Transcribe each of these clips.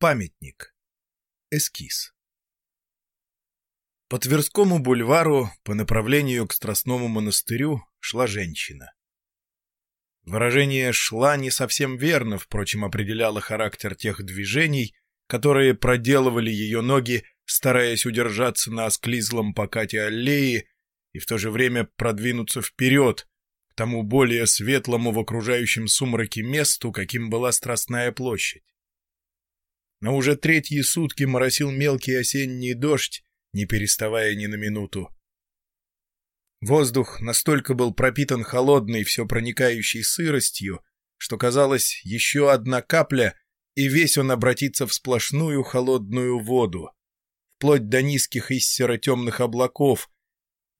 Памятник. Эскиз. По Тверскому бульвару, по направлению к Страстному монастырю, шла женщина. Выражение «шла» не совсем верно, впрочем, определяло характер тех движений, которые проделывали ее ноги, стараясь удержаться на осклизлом покате аллеи и в то же время продвинуться вперед, к тому более светлому в окружающем сумраке месту, каким была Страстная площадь. Но уже третьи сутки моросил мелкий осенний дождь, не переставая ни на минуту. Воздух настолько был пропитан холодной, все проникающей сыростью, что казалось, еще одна капля, и весь он обратится в сплошную холодную воду, вплоть до низких и серо-темных облаков,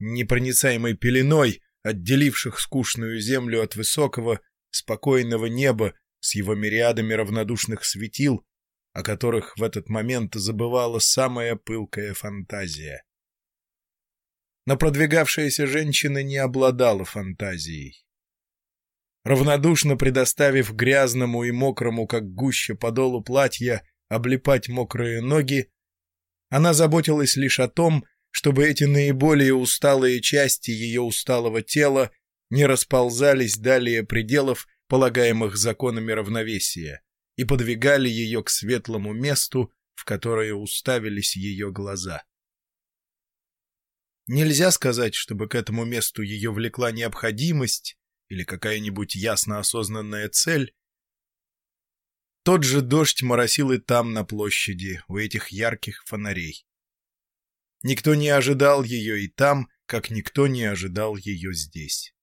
непроницаемой пеленой, отделивших скучную землю от высокого, спокойного неба с его мириадами равнодушных светил, о которых в этот момент забывала самая пылкая фантазия. Но продвигавшаяся женщина не обладала фантазией. Равнодушно предоставив грязному и мокрому, как гуще подолу платья, облепать мокрые ноги, она заботилась лишь о том, чтобы эти наиболее усталые части ее усталого тела не расползались далее пределов, полагаемых законами равновесия, и подвигали ее к светлому месту, в которое уставились ее глаза. Нельзя сказать, чтобы к этому месту ее влекла необходимость или какая-нибудь ясно осознанная цель. Тот же дождь моросил и там, на площади, у этих ярких фонарей. Никто не ожидал ее и там, как никто не ожидал ее здесь.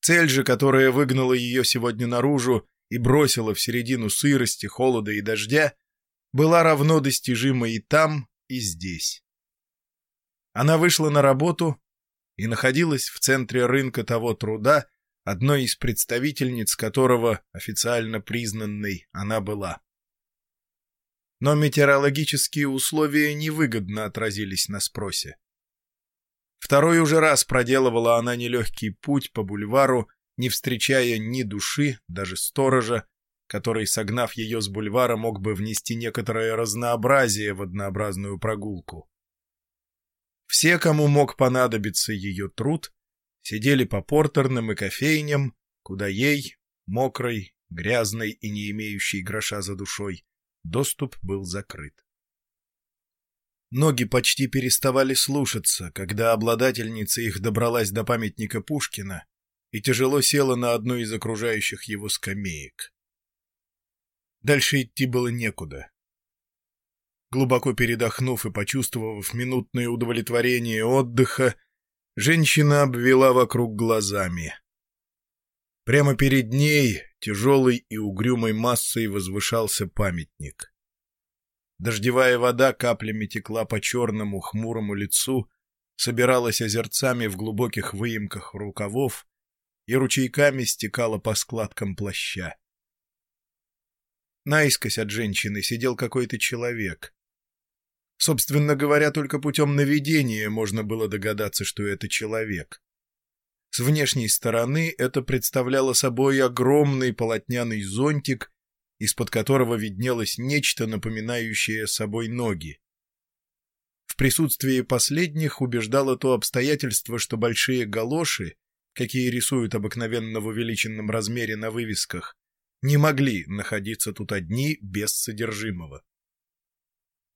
Цель же, которая выгнала ее сегодня наружу и бросила в середину сырости, холода и дождя, была равно достижима и там, и здесь. Она вышла на работу и находилась в центре рынка того труда, одной из представительниц которого, официально признанной, она была но метеорологические условия невыгодно отразились на спросе. Второй уже раз проделывала она нелегкий путь по бульвару, не встречая ни души, даже сторожа, который, согнав ее с бульвара, мог бы внести некоторое разнообразие в однообразную прогулку. Все, кому мог понадобиться ее труд, сидели по портерным и кофейням, куда ей, мокрой, грязной и не имеющей гроша за душой, Доступ был закрыт. Ноги почти переставали слушаться, когда обладательница их добралась до памятника Пушкина и тяжело села на одну из окружающих его скамеек. Дальше идти было некуда. Глубоко передохнув и почувствовав минутное удовлетворение отдыха, женщина обвела вокруг глазами. Прямо перед ней тяжелой и угрюмой массой возвышался памятник. Дождевая вода каплями текла по черному хмурому лицу, собиралась озерцами в глубоких выемках рукавов и ручейками стекала по складкам плаща. Наискось от женщины сидел какой-то человек. Собственно говоря, только путем наведения можно было догадаться, что это человек. С внешней стороны это представляло собой огромный полотняный зонтик, из-под которого виднелось нечто, напоминающее собой ноги. В присутствии последних убеждало то обстоятельство, что большие галоши, какие рисуют обыкновенно в увеличенном размере на вывесках, не могли находиться тут одни без содержимого.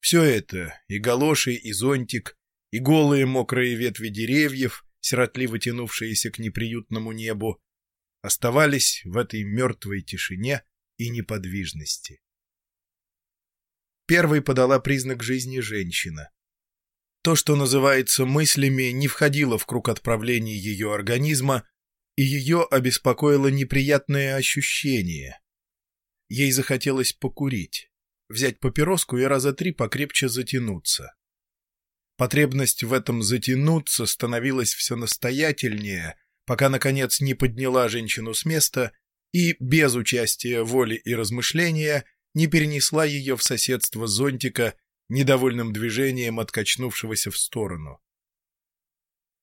Все это, и галоши, и зонтик, и голые мокрые ветви деревьев, сиротливо тянувшиеся к неприютному небу, оставались в этой мертвой тишине и неподвижности. Первой подала признак жизни женщина. То, что называется мыслями, не входило в круг отправлений ее организма, и ее обеспокоило неприятное ощущение. Ей захотелось покурить, взять папироску и раза три покрепче затянуться. Потребность в этом затянуться становилась все настоятельнее, пока, наконец, не подняла женщину с места и, без участия воли и размышления, не перенесла ее в соседство зонтика недовольным движением откачнувшегося в сторону.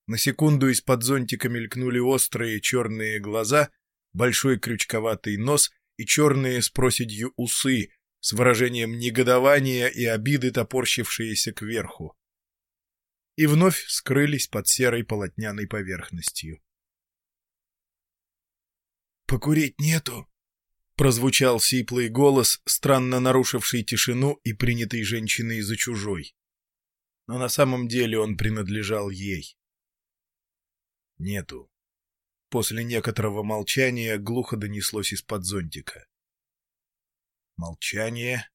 На секунду из-под зонтика мелькнули острые черные глаза, большой крючковатый нос и черные с проседью усы, с выражением негодования и обиды, топорщившиеся кверху. И вновь скрылись под серой полотняной поверхностью. «Покурить нету?» — прозвучал сиплый голос, странно нарушивший тишину и принятый женщиной за чужой. Но на самом деле он принадлежал ей. «Нету». После некоторого молчания глухо донеслось из-под зонтика. Молчание.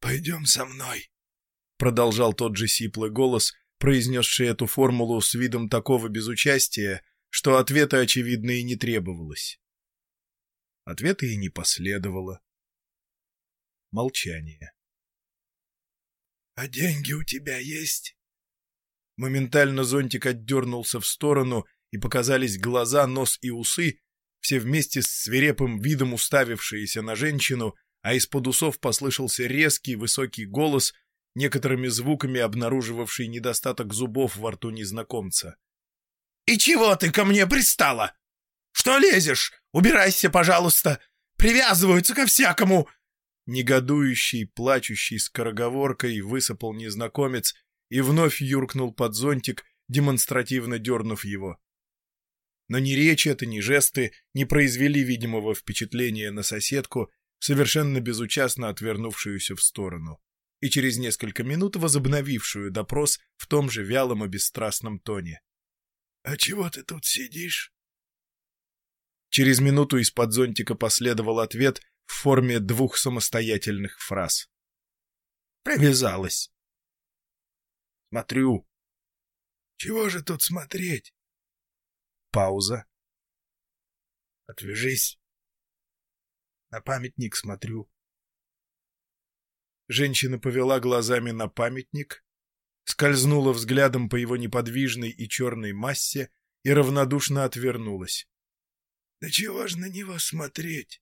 «Пойдем со мной», — продолжал тот же сиплый голос, произнесший эту формулу с видом такого безучастия, что ответа, очевидно, и не требовалось. Ответа и не последовало. Молчание. «А деньги у тебя есть?» Моментально зонтик отдернулся в сторону, и показались глаза, нос и усы, все вместе с свирепым видом уставившиеся на женщину, а из-под усов послышался резкий высокий голос, некоторыми звуками обнаруживавший недостаток зубов во рту незнакомца. «И чего ты ко мне пристала? Что лезешь? Убирайся, пожалуйста! Привязываются ко всякому!» Негодующий, плачущий скороговоркой высыпал незнакомец и вновь юркнул под зонтик, демонстративно дернув его. Но ни речь это, ни жесты не произвели видимого впечатления на соседку, совершенно безучастно отвернувшуюся в сторону, и через несколько минут возобновившую допрос в том же вялом и бесстрастном тоне. — А чего ты тут сидишь? Через минуту из-под зонтика последовал ответ в форме двух самостоятельных фраз. «Привязалась». «Смотрю». «Чего же тут смотреть?» Пауза. Отвяжись. На памятник смотрю. Женщина повела глазами на памятник, скользнула взглядом по его неподвижной и черной массе и равнодушно отвернулась. — Да чего ж на него смотреть?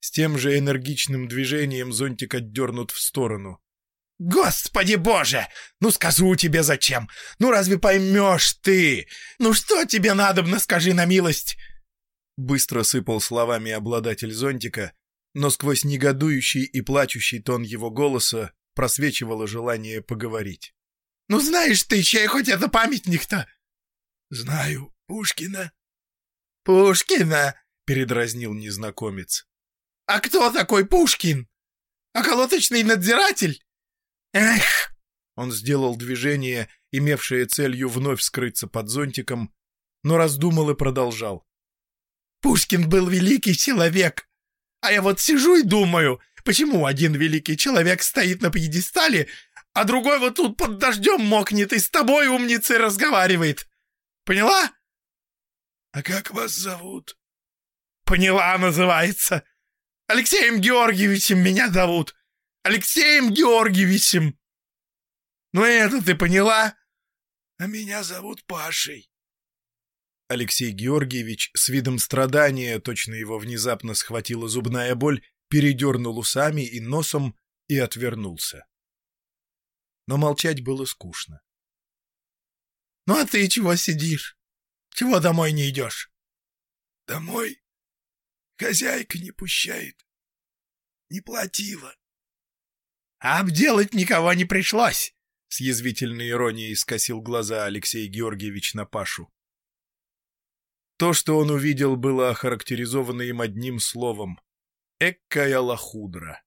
С тем же энергичным движением зонтик отдернут в сторону. «Господи боже! Ну скажу тебе зачем! Ну разве поймешь ты? Ну что тебе надобно, скажи на милость!» Быстро сыпал словами обладатель зонтика, но сквозь негодующий и плачущий тон его голоса просвечивало желание поговорить. «Ну знаешь ты, чей хоть это памятник-то?» «Знаю. Пушкина». «Пушкина?» — передразнил незнакомец. «А кто такой Пушкин? Околоточный надзиратель?» «Эх!» Он сделал движение, имевшее целью вновь скрыться под зонтиком, но раздумал и продолжал. «Пушкин был великий человек, а я вот сижу и думаю, почему один великий человек стоит на пьедестале, а другой вот тут под дождем мокнет и с тобой, умницей, разговаривает. Поняла?» «А как вас зовут?» «Поняла, называется. Алексеем Георгиевичем меня зовут. Алексеем Георгиевичем. Ну это ты поняла? А меня зовут Пашей. Алексей Георгиевич с видом страдания, точно его внезапно схватила зубная боль, передернул усами и носом и отвернулся. Но молчать было скучно. — Ну а ты чего сидишь? Чего домой не идешь? — Домой? Хозяйка не пущает. Не платила. А обделать никого не пришлось, — с язвительной иронией скосил глаза Алексей Георгиевич на Пашу. То, что он увидел, было охарактеризовано им одним словом — «эккая лохудра».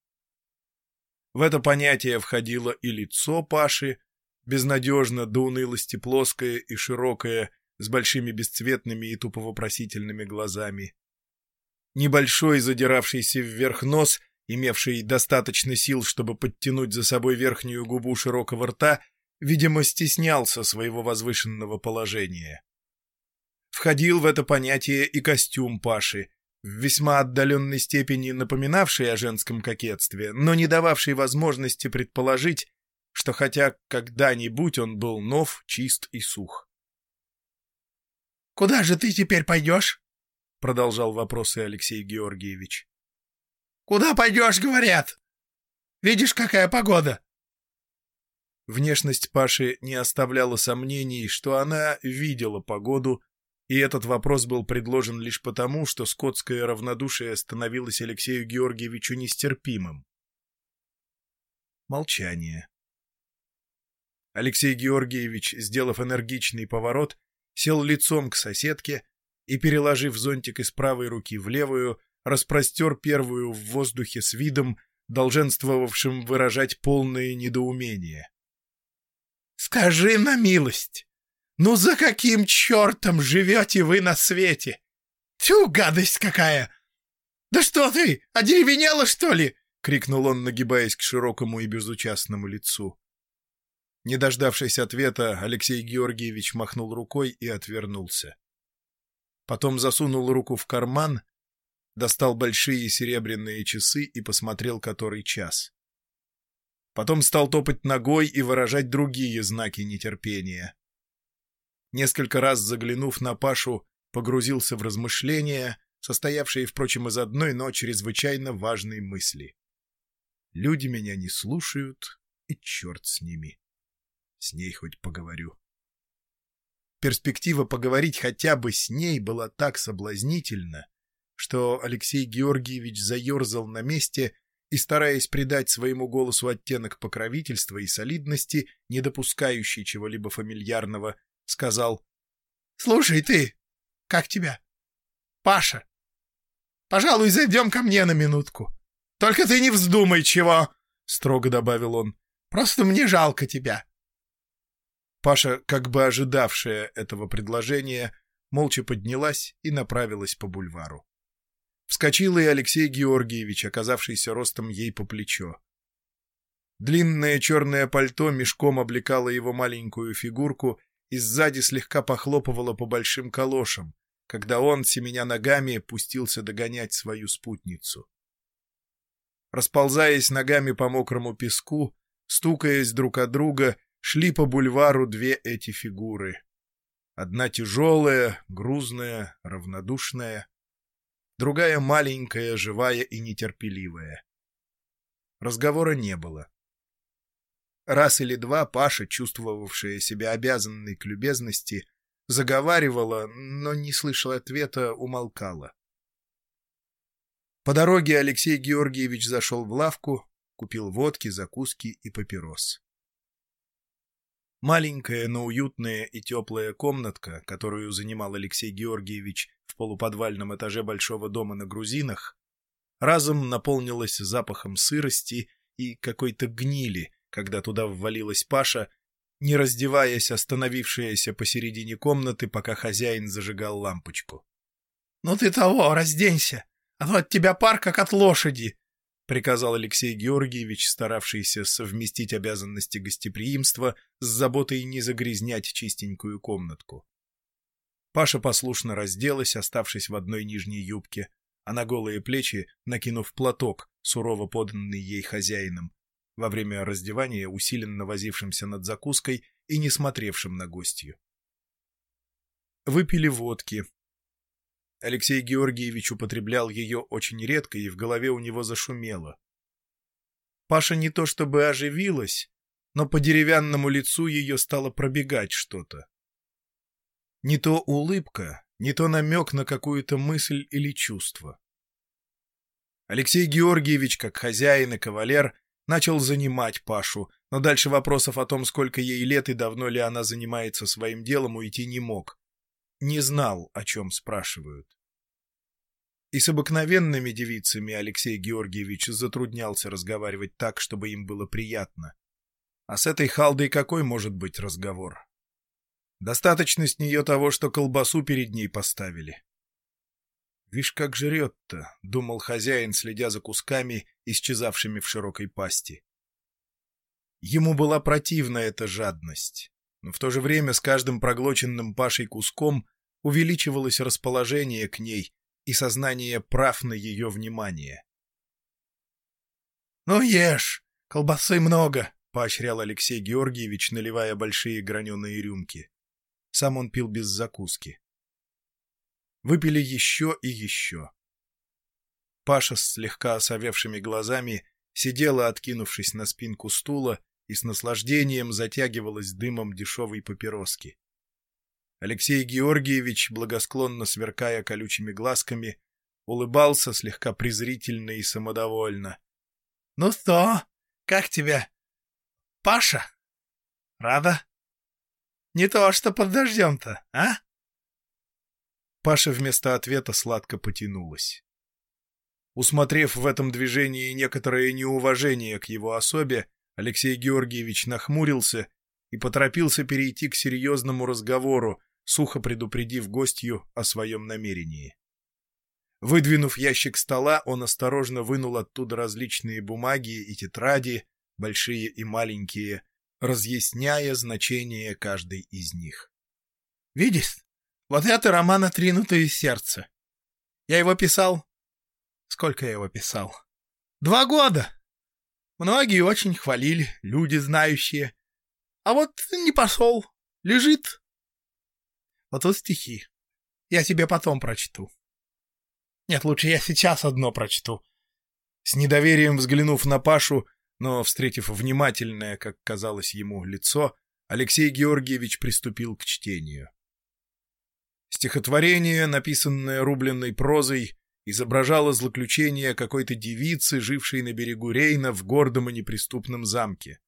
В это понятие входило и лицо Паши, безнадежно до унылости плоское и широкое, с большими бесцветными и туповопросительными глазами. Небольшой задиравшийся вверх нос — имевший достаточно сил, чтобы подтянуть за собой верхнюю губу широкого рта, видимо, стеснялся своего возвышенного положения. Входил в это понятие и костюм Паши, в весьма отдаленной степени напоминавший о женском кокетстве, но не дававший возможности предположить, что хотя когда-нибудь он был нов, чист и сух. «Куда же ты теперь пойдешь?» — продолжал вопросы Алексей Георгиевич. Куда пойдешь, говорят? Видишь, какая погода?» Внешность Паши не оставляла сомнений, что она видела погоду и этот вопрос был предложен лишь потому, что скотское равнодушие становилось Алексею Георгиевичу нестерпимым. Молчание. Алексей Георгиевич, сделав энергичный поворот, сел лицом к соседке и, переложив зонтик из правой руки в левую, распростер первую в воздухе с видом, долженствовавшим выражать полное недоумение. «Скажи на милость, ну за каким чертом живете вы на свете? Тю, гадость какая! Да что ты, одеревенела, что ли?» — крикнул он, нагибаясь к широкому и безучастному лицу. Не дождавшись ответа, Алексей Георгиевич махнул рукой и отвернулся. Потом засунул руку в карман, достал большие серебряные часы и посмотрел, который час. Потом стал топать ногой и выражать другие знаки нетерпения. Несколько раз заглянув на Пашу, погрузился в размышления, состоявшие, впрочем, из одной, но чрезвычайно важной мысли. Люди меня не слушают, и черт с ними. С ней хоть поговорю. Перспектива поговорить хотя бы с ней была так соблазнительна, что Алексей Георгиевич заерзал на месте и, стараясь придать своему голосу оттенок покровительства и солидности, не допускающий чего-либо фамильярного, сказал «Слушай ты, как тебя? Паша, пожалуй, зайдем ко мне на минутку. Только ты не вздумай чего!» — строго добавил он. «Просто мне жалко тебя. Паша, как бы ожидавшая этого предложения, молча поднялась и направилась по бульвару. Вскочил и Алексей Георгиевич, оказавшийся ростом ей по плечо. Длинное черное пальто мешком облекало его маленькую фигурку и сзади слегка похлопывало по большим калошам, когда он, семеня ногами, пустился догонять свою спутницу. Расползаясь ногами по мокрому песку, стукаясь друг от друга, шли по бульвару две эти фигуры. Одна тяжелая, грузная, равнодушная, другая маленькая, живая и нетерпеливая. Разговора не было. Раз или два Паша, чувствовавшая себя обязанной к любезности, заговаривала, но, не слышал ответа, умолкала. По дороге Алексей Георгиевич зашел в лавку, купил водки, закуски и папирос. Маленькая, но уютная и теплая комнатка, которую занимал Алексей Георгиевич в полуподвальном этаже большого дома на грузинах, разом наполнилась запахом сырости и какой-то гнили, когда туда ввалилась Паша, не раздеваясь, остановившаяся посередине комнаты, пока хозяин зажигал лампочку. — Ну ты того, разденься, а то от тебя пар, как от лошади! — приказал Алексей Георгиевич, старавшийся совместить обязанности гостеприимства с заботой не загрязнять чистенькую комнатку. Паша послушно разделась, оставшись в одной нижней юбке, а на голые плечи накинув платок, сурово поданный ей хозяином, во время раздевания усиленно возившимся над закуской и не смотревшим на гостью. Выпили водки, Алексей Георгиевич употреблял ее очень редко, и в голове у него зашумело. Паша не то чтобы оживилась, но по деревянному лицу ее стало пробегать что-то. Не то улыбка, не то намек на какую-то мысль или чувство. Алексей Георгиевич, как хозяин и кавалер, начал занимать Пашу, но дальше вопросов о том, сколько ей лет и давно ли она занимается своим делом, уйти не мог не знал, о чем спрашивают. И с обыкновенными девицами Алексей Георгиевич затруднялся разговаривать так, чтобы им было приятно. А с этой халдой какой может быть разговор? Достаточно с нее того, что колбасу перед ней поставили. «Вишь, как жрет-то», — думал хозяин, следя за кусками, исчезавшими в широкой пасти. Ему была противна эта жадность, но в то же время с каждым проглоченным Пашей куском увеличивалось расположение к ней и сознание прав на ее внимание. «Ну, ешь! Колбасы много!» — поощрял Алексей Георгиевич, наливая большие граненые рюмки. Сам он пил без закуски. Выпили еще и еще. Паша с слегка осовевшими глазами сидела, откинувшись на спинку стула, и с наслаждением затягивалась дымом дешевой папироски. Алексей Георгиевич, благосклонно сверкая колючими глазками, улыбался слегка презрительно и самодовольно. — Ну что, как тебя? Паша? Рада? Не то что под дождем-то, а? Паша вместо ответа сладко потянулась. Усмотрев в этом движении некоторое неуважение к его особе, Алексей Георгиевич нахмурился и поторопился перейти к серьезному разговору, сухо предупредив гостью о своем намерении. Выдвинув ящик стола, он осторожно вынул оттуда различные бумаги и тетради, большие и маленькие, разъясняя значение каждой из них. — Видишь, вот это роман «Отринутое сердце». Я его писал... Сколько я его писал? Два года! Многие очень хвалили, люди знающие. А вот не пошел, лежит. Вот тут стихи. Я тебе потом прочту. Нет, лучше я сейчас одно прочту. С недоверием взглянув на Пашу, но, встретив внимательное, как казалось ему, лицо, Алексей Георгиевич приступил к чтению. Стихотворение, написанное рубленной прозой, изображало злоключение какой-то девицы, жившей на берегу Рейна в гордом и неприступном замке.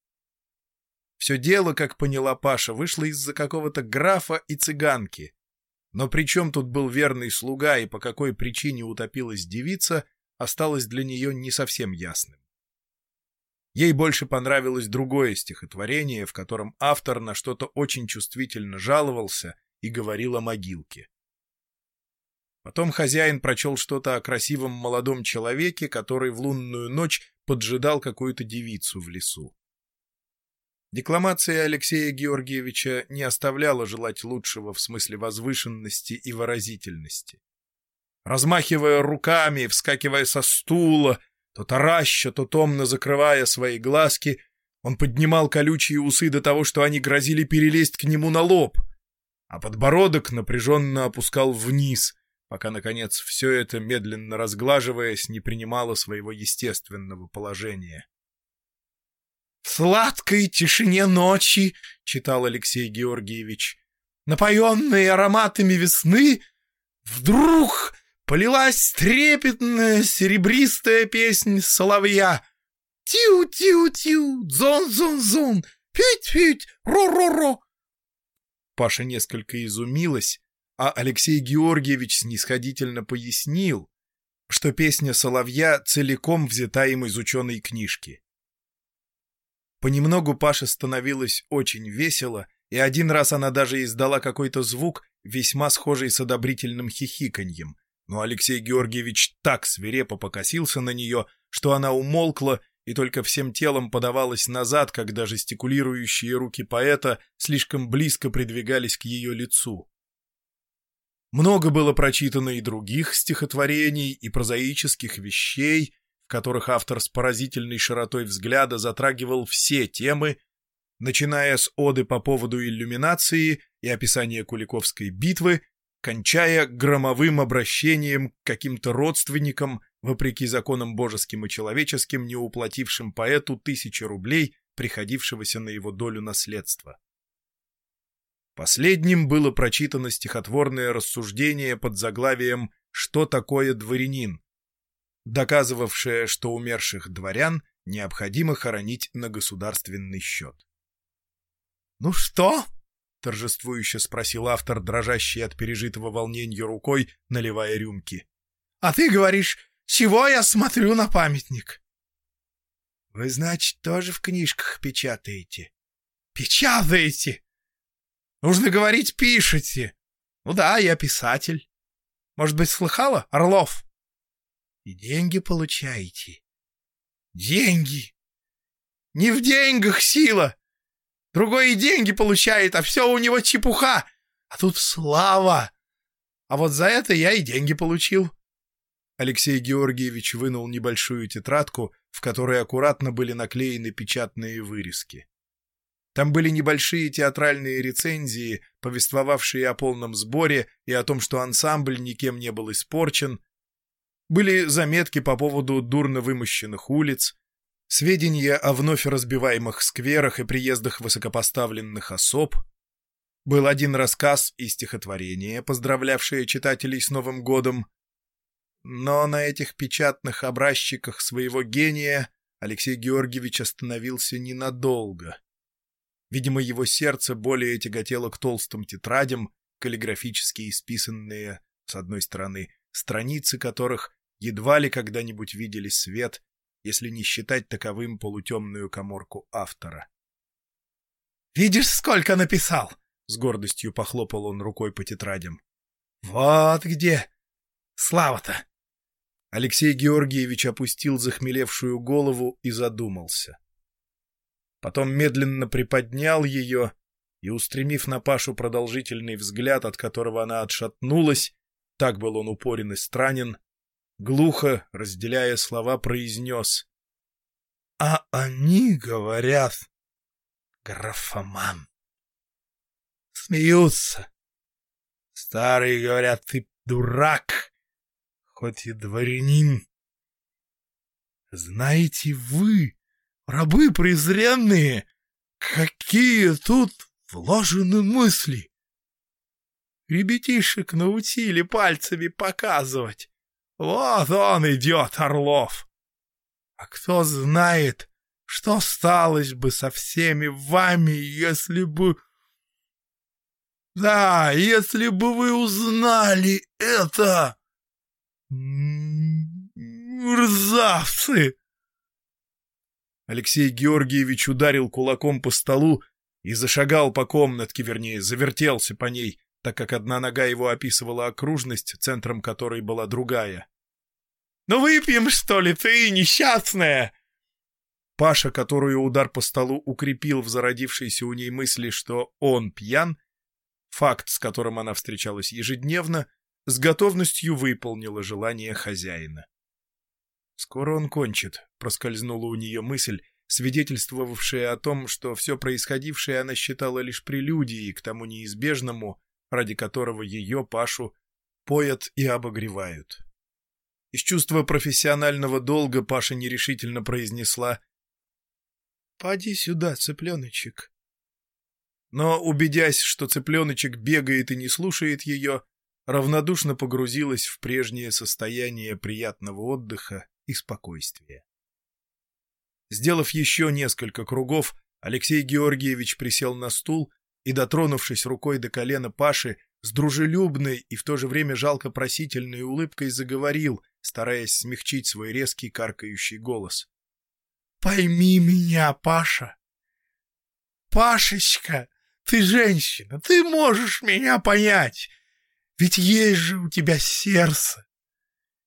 Все дело, как поняла Паша, вышло из-за какого-то графа и цыганки. Но при чем тут был верный слуга и по какой причине утопилась девица, осталось для нее не совсем ясным. Ей больше понравилось другое стихотворение, в котором автор на что-то очень чувствительно жаловался и говорил о могилке. Потом хозяин прочел что-то о красивом молодом человеке, который в лунную ночь поджидал какую-то девицу в лесу. Декламация Алексея Георгиевича не оставляла желать лучшего в смысле возвышенности и выразительности. Размахивая руками, вскакивая со стула, то тараща, то томно закрывая свои глазки, он поднимал колючие усы до того, что они грозили перелезть к нему на лоб, а подбородок напряженно опускал вниз, пока, наконец, все это, медленно разглаживаясь, не принимало своего естественного положения. «В сладкой тишине ночи», — читал Алексей Георгиевич, «напоенные ароматами весны, вдруг полилась трепетная серебристая песнь соловья. Тю-тю-тю, зон-зон-зон, пють-пють, ро-ро-ро». Паша несколько изумилась, а Алексей Георгиевич снисходительно пояснил, что песня «Соловья» целиком взята им из ученой книжки. Понемногу Паше становилось очень весело, и один раз она даже издала какой-то звук, весьма схожий с одобрительным хихиканьем, но Алексей Георгиевич так свирепо покосился на нее, что она умолкла и только всем телом подавалась назад, когда жестикулирующие руки поэта слишком близко придвигались к ее лицу. Много было прочитано и других стихотворений, и прозаических вещей, в которых автор с поразительной широтой взгляда затрагивал все темы, начиная с оды по поводу иллюминации и описания Куликовской битвы, кончая громовым обращением к каким-то родственникам, вопреки законам божеским и человеческим, не уплатившим поэту тысячи рублей, приходившегося на его долю наследства. Последним было прочитано стихотворное рассуждение под заглавием «Что такое дворянин?», доказывавшее, что умерших дворян необходимо хоронить на государственный счет. «Ну что?» — торжествующе спросил автор, дрожащий от пережитого волнения рукой, наливая рюмки. «А ты говоришь, чего я смотрю на памятник?» «Вы, значит, тоже в книжках печатаете?» «Печатаете!» Нужно говорить «пишете». Ну да, я писатель. Может быть, слыхала, Орлов? И деньги получаете. Деньги. Не в деньгах сила. Другой и деньги получает, а все у него чепуха. А тут слава. А вот за это я и деньги получил. Алексей Георгиевич вынул небольшую тетрадку, в которой аккуратно были наклеены печатные вырезки. Там были небольшие театральные рецензии, повествовавшие о полном сборе и о том, что ансамбль никем не был испорчен. Были заметки по поводу дурно вымощенных улиц, сведения о вновь разбиваемых скверах и приездах высокопоставленных особ. Был один рассказ и стихотворение, поздравлявшее читателей с Новым годом. Но на этих печатных образчиках своего гения Алексей Георгиевич остановился ненадолго. Видимо, его сердце более тяготело к толстым тетрадям, каллиграфически исписанные, с одной стороны, страницы которых едва ли когда-нибудь видели свет, если не считать таковым полутемную коморку автора. «Видишь, сколько написал!» — с гордостью похлопал он рукой по тетрадям. «Вот где! Слава-то!» Алексей Георгиевич опустил захмелевшую голову и задумался. Потом медленно приподнял ее и, устремив на Пашу продолжительный взгляд, от которого она отшатнулась, так был он упорен и странен, глухо, разделяя слова, произнес. — А они говорят, графоман. Смеются. Старые говорят, ты дурак, хоть и дворянин. Знаете вы, рабы презренные, какие тут вложены мысли? Ребятишек научили пальцами показывать. Вот он идет, Орлов. А кто знает, что сталось бы со всеми вами, если бы... Да, если бы вы узнали это! Мерзавцы! Алексей Георгиевич ударил кулаком по столу и зашагал по комнатке, вернее, завертелся по ней, так как одна нога его описывала окружность, центром которой была другая. «Ну выпьем, что ли, ты, несчастная!» Паша, которую удар по столу укрепил в зародившейся у ней мысли, что он пьян, факт, с которым она встречалась ежедневно, с готовностью выполнила желание хозяина. «Скоро он кончит», — проскользнула у нее мысль, свидетельствовавшая о том, что все происходившее она считала лишь прелюдией к тому неизбежному, ради которого ее, Пашу, поят и обогревают. Из чувства профессионального долга Паша нерешительно произнесла «Поди сюда, цыпленочек». Но, убедясь, что цыпленочек бегает и не слушает ее, равнодушно погрузилась в прежнее состояние приятного отдыха и спокойствия. Сделав еще несколько кругов, Алексей Георгиевич присел на стул и, дотронувшись рукой до колена Паши, с дружелюбной и в то же время жалко просительной улыбкой заговорил, стараясь смягчить свой резкий каркающий голос. Пойми меня, Паша. Пашечка, ты женщина, ты можешь меня понять. Ведь есть же у тебя сердце.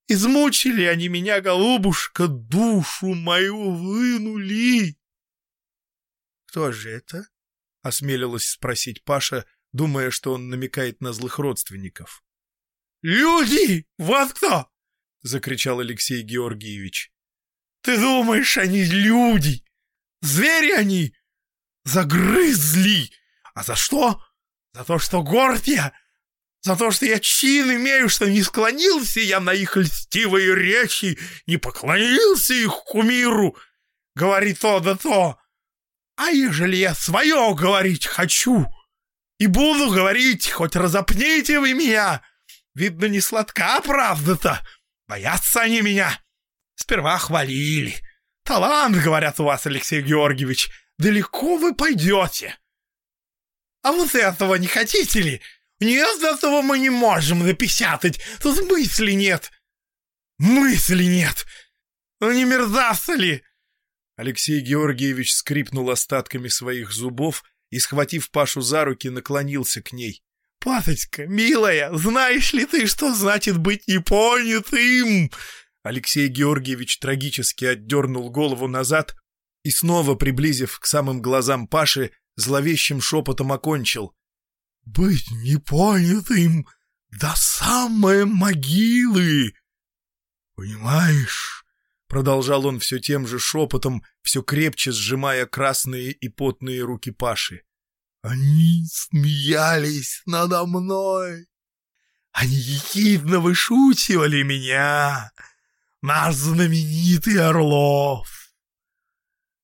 Измучили они меня, голубушка, душу мою вынули. Кто же это? — осмелилась спросить Паша, думая, что он намекает на злых родственников. «Люди! Вот кто!» — закричал Алексей Георгиевич. Ты думаешь, они люди? Звери они! Загрызли! А за что? За то, что горд я! За то, что я чин имею, что не склонился я на их льстивые речи, не поклонился их кумиру, говори то да то. А ежели я свое говорить хочу и буду говорить, хоть разопните вы меня, видно, не сладка правда-то, боятся они меня. Сперва хвалили. Талант, говорят у вас, Алексей Георгиевич. Далеко вы пойдете. А вот этого не хотите ли? Нет, этого мы не можем напечатать. Тут мысли нет. Мысли нет. Ну не мерзавцы ли? Алексей Георгиевич скрипнул остатками своих зубов и, схватив Пашу за руки, наклонился к ней. «Паточка, милая, знаешь ли ты, что значит быть непонятым? Алексей Георгиевич трагически отдернул голову назад и снова, приблизив к самым глазам Паши, зловещим шепотом окончил. «Быть непонятым до самой могилы! Понимаешь?» Продолжал он все тем же шепотом, все крепче сжимая красные и потные руки Паши. «Они смеялись надо мной! Они ехидно вышутивали меня!» наш знаменитый Орлов.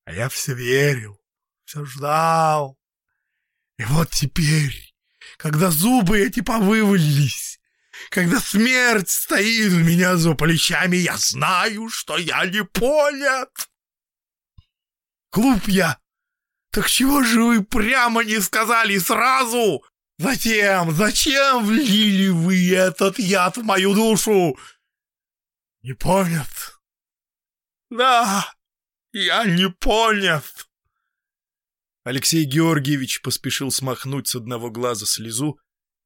А я все верил, все ждал. И вот теперь когда зубы эти повывалились, когда смерть стоит у меня за плечами, я знаю, что я не понят. Клуб я. Так чего же вы прямо не сказали сразу? Затем, зачем влили вы этот яд в мою душу? Не понят. Да, я не понят. Алексей Георгиевич поспешил смахнуть с одного глаза слезу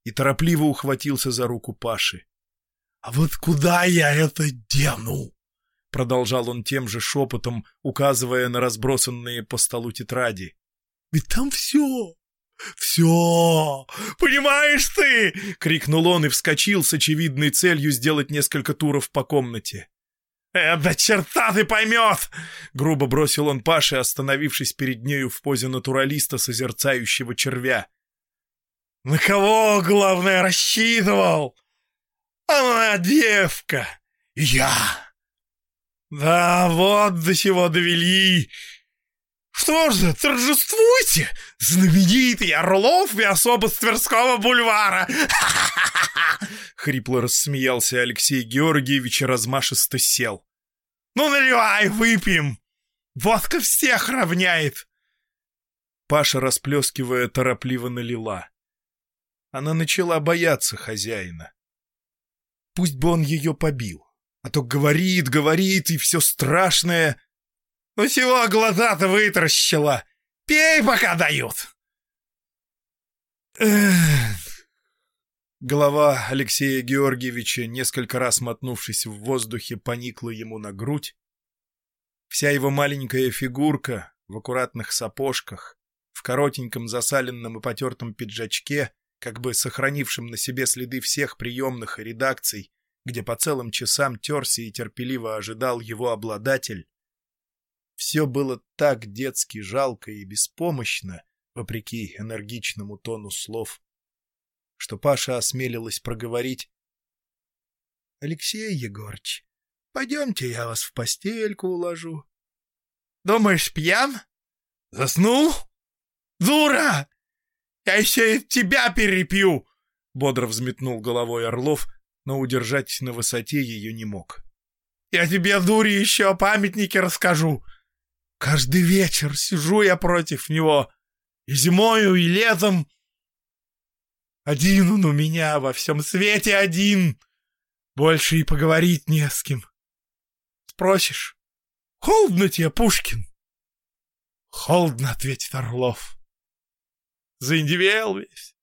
и торопливо ухватился за руку Паши. — А вот куда я это дену? — продолжал он тем же шепотом, указывая на разбросанные по столу тетради. — Ведь там все, все, понимаешь ты? — крикнул он и вскочил с очевидной целью сделать несколько туров по комнате. «Это черта ты поймет!» — грубо бросил он Паше, остановившись перед нею в позе натуралиста, созерцающего червя. «На кого, главное, рассчитывал? Она девка! Я! Да вот до чего довели! Что же, торжествуйте, знаменитый Орлов и особо с Тверского бульвара! Хрипло рассмеялся Алексей Георгиевич и размашисто сел. «Ну, наливай, выпьем! Водка всех равняет!» Паша, расплескивая, торопливо налила. Она начала бояться хозяина. Пусть бы он ее побил. А то говорит, говорит, и все страшное. «Ну чего глаза-то вытаращила? Пей, пока дают!» Голова Алексея Георгиевича, несколько раз мотнувшись в воздухе, поникла ему на грудь. Вся его маленькая фигурка в аккуратных сапожках, в коротеньком засаленном и потертом пиджачке, как бы сохранившем на себе следы всех приемных и редакций, где по целым часам терся и терпеливо ожидал его обладатель, все было так детски жалко и беспомощно, вопреки энергичному тону слов что Паша осмелилась проговорить. — Алексей Егорыч, пойдемте я вас в постельку уложу. — Думаешь, пьян? Заснул? Дура! Я еще и тебя перепью! — бодро взметнул головой Орлов, но удержать на высоте ее не мог. — Я тебе, дури, еще о памятнике расскажу. Каждый вечер сижу я против него. И зимою, и летом один он у меня во всем свете один. Больше и поговорить не с кем. Спросишь, холодно тебе, Пушкин? Холодно, ответит Орлов. Заиндивел весь,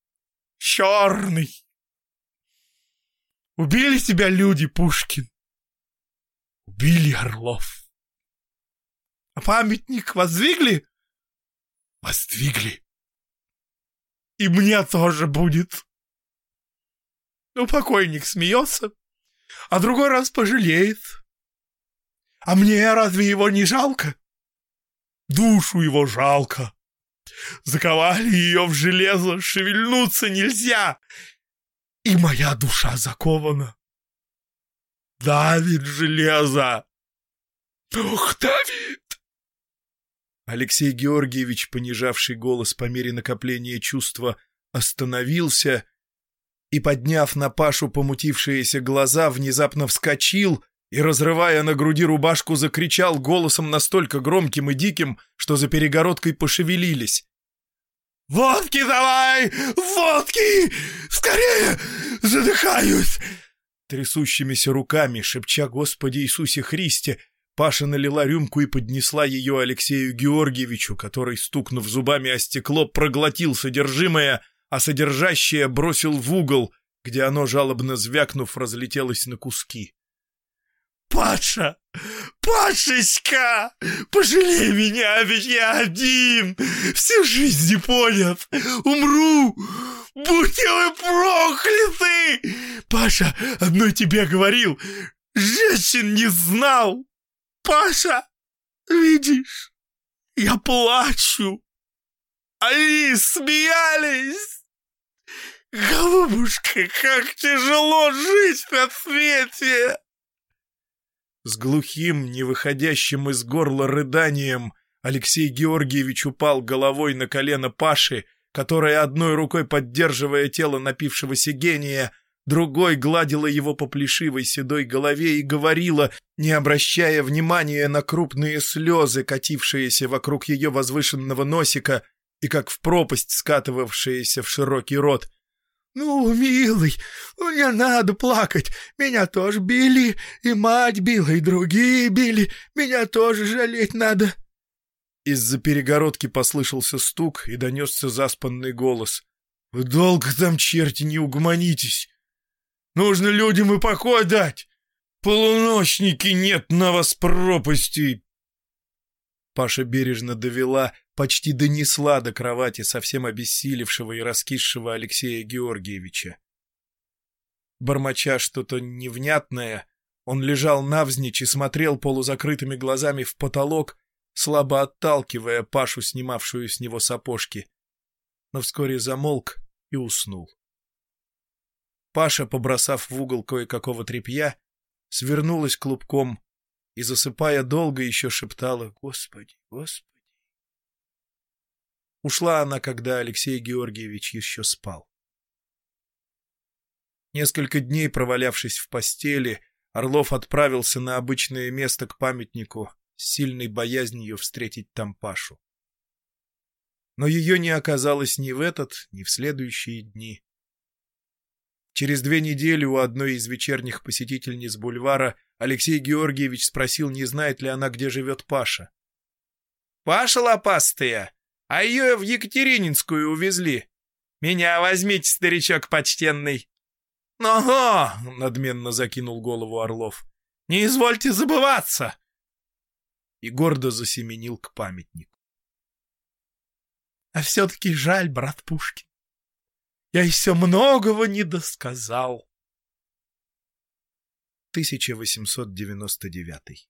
черный. Убили тебя люди, Пушкин. Убили Орлов. А памятник воздвигли? Воздвигли. И мне тоже будет. Ну, покойник смеется, а другой раз пожалеет. А мне разве его не жалко? Душу его жалко. Заковали ее в железо, шевельнуться нельзя. И моя душа закована. Давид железо. Ох, Давид! Алексей Георгиевич, понижавший голос по мере накопления чувства, остановился и, подняв на Пашу помутившиеся глаза, внезапно вскочил и, разрывая на груди рубашку, закричал голосом настолько громким и диким, что за перегородкой пошевелились. «Водки давай! Водки! Скорее! Задыхаюсь!» Трясущимися руками, шепча «Господи Иисусе Христе!», Паша налила рюмку и поднесла ее Алексею Георгиевичу, который, стукнув зубами о стекло, проглотил содержимое, а содержащее бросил в угол, где оно, жалобно звякнув, разлетелось на куски. «Паша! Пашечка! Пожалей меня, ведь я один! Всю жизнь не понят! Умру! Будьте вы прокляты! Паша одной тебе говорил, женщин не знал! Паша, видишь, я плачу. Они смеялись. Голубушка, как тяжело жить на свете!» С глухим, не выходящим из горла рыданием Алексей Георгиевич упал головой на колено Паши, которая одной рукой поддерживая тело напившегося гения, другой гладила его по плешивой седой голове и говорила, не обращая внимания на крупные слезы, катившиеся вокруг ее возвышенного носика и как в пропасть скатывавшиеся в широкий рот. «Ну, милый, не надо плакать. Меня тоже били, и мать била, и другие били. Меня тоже жалеть надо». Из-за перегородки послышался стук и донесся заспанный голос. «Вы долго там, черти, не угомонитесь! Нужно людям и покой дать! Полуночники нет на вас пропасти!» Паша бережно довела, почти донесла до кровати совсем обессилевшего и раскисшего Алексея Георгиевича. Бормоча что-то невнятное, он лежал навзничь и смотрел полузакрытыми глазами в потолок, слабо отталкивая Пашу, снимавшую с него сапожки. Но вскоре замолк и уснул. Паша, побросав в угол кое-какого тряпья, свернулась клубком и, засыпая долго, еще шептала «Господи, Господи». Ушла она, когда Алексей Георгиевич еще спал. Несколько дней провалявшись в постели, Орлов отправился на обычное место к памятнику, с сильной боязнью встретить там Пашу. Но ее не оказалось ни в этот, ни в следующие дни. Через две недели у одной из вечерних посетительниц бульвара Алексей Георгиевич спросил, не знает ли она, где живет Паша. «Паша лопастая, а ее в Екатерининскую увезли. Меня возьмите, старичок почтенный». «Ого!» — надменно закинул голову Орлов. «Не извольте забываться!» и гордо засеменил к памятнику. А все-таки жаль, брат Пушкин. Я еще многого не досказал. 1899